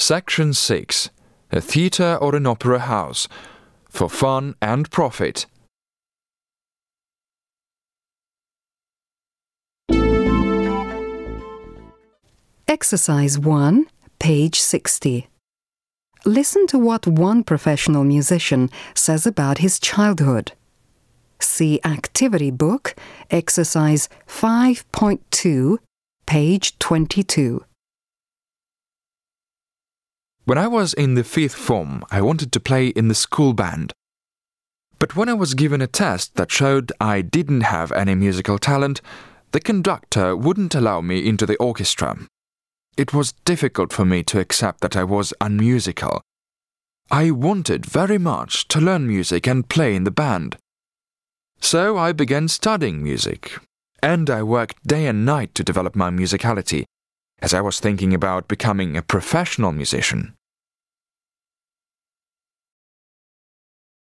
Section 6 A theatre or an opera house for fun and profit. Exercise 1, page 60. Listen to what one professional musician says about his childhood. See Activity Book, Exercise 5.2, page 22. When I was in the fifth form, I wanted to play in the school band. But when I was given a test that showed I didn't have any musical talent, the conductor wouldn't allow me into the orchestra. It was difficult for me to accept that I was unmusical. I wanted very much to learn music and play in the band. So I began studying music, and I worked day and night to develop my musicality, as I was thinking about becoming a professional musician.